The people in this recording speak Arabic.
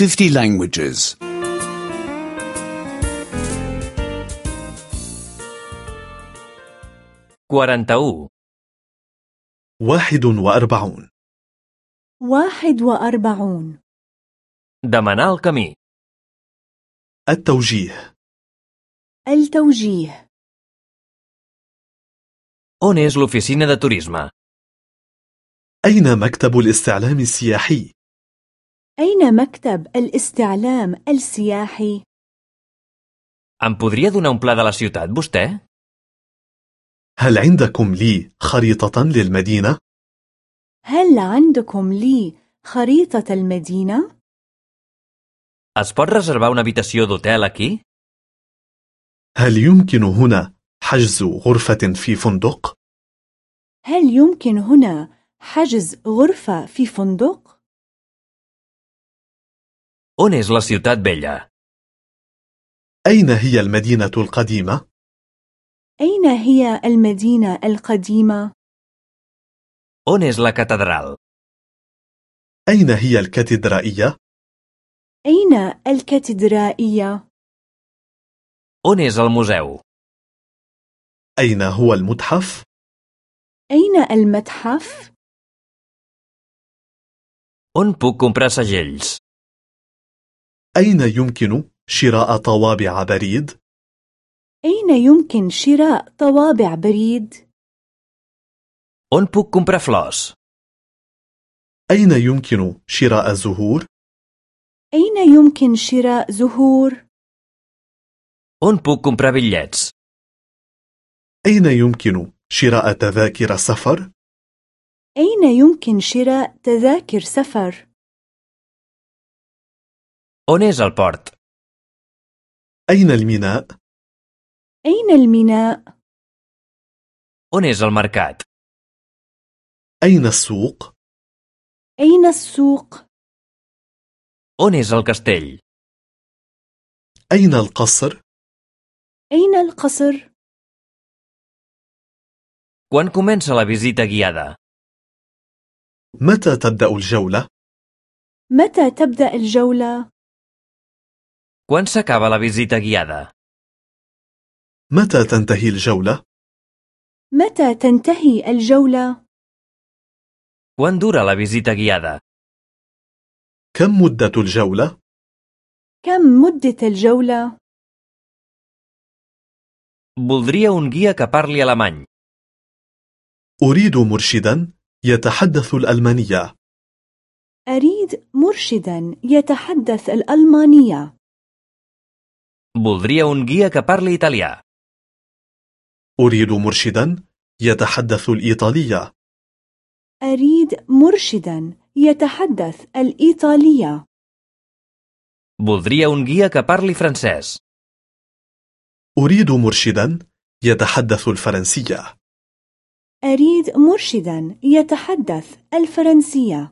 50 languages. 41. واحد وأربعون واحد وأربعون Demanar el camí. التوجيه التوجيه On és l'oficina de turisme? أين مكتب الاستعلام السياحي؟ أين مكتب الاستعلام السياحي؟ Em podria donar un pla de la ciutat, vostè? هل عندكم لي خريطة للمدينة؟ هل عندكم لي خريطة المدينة؟ Es pot reservar una habitació d'hotel aquí? هل يمكن هنا حجز غرفة في فندق؟ هل يمكن هنا حجز غرفة في فندق؟ On és la ciutat vella? أين هي المدينة القديمة؟ أين هي المدينة القديمة؟ On és la catedral? أين هي الكاتدرائية؟ أين الكاتدرائية؟ On és el museu? أين هو المتحف؟ أين المتحف؟ On puc comprar segells? أين يمكن شراء طوابع بريد؟ أين يمكن شراء طوابع بريد؟ On puc comprar flors? أين يمكن شراء زهور؟ أين يمكن شراء زهور؟ On puc comprar bitllets? أين يمكن شراء تذاكر سفر؟ أين يمكن شراء تذاكر سفر؟ On és el port? أين الميناء؟ أين الميناء؟ On és el mercat? أين السوق؟ أين السوق؟ On és el castell? أين القصر؟ أين القصر؟ Quan comença la visita guiada? متى تبدأ الجولة؟ متى تبدأ الجولة؟ Quan s'acaba la visita guiada? متى تنتهي الجولة؟ متى تنتهي الجولة؟ Quan dura la visita guiada? كم مدة الجولة؟ كم مدة الجولة؟ Voldria un guia que parli alemany. أريد مرشدا يتحدث الألمانية أريد مرشدا يتحدث الألمانية. Voldria un guia que parli italià. أريد مرشدا يتحدث الإيطالية أريد مرشدا يتحدث الإيطالية. Voldria un guia que parli francès. أريد مرشدا يتحدث الفرنسية أريد مرشدا يتحدث الفرنسية.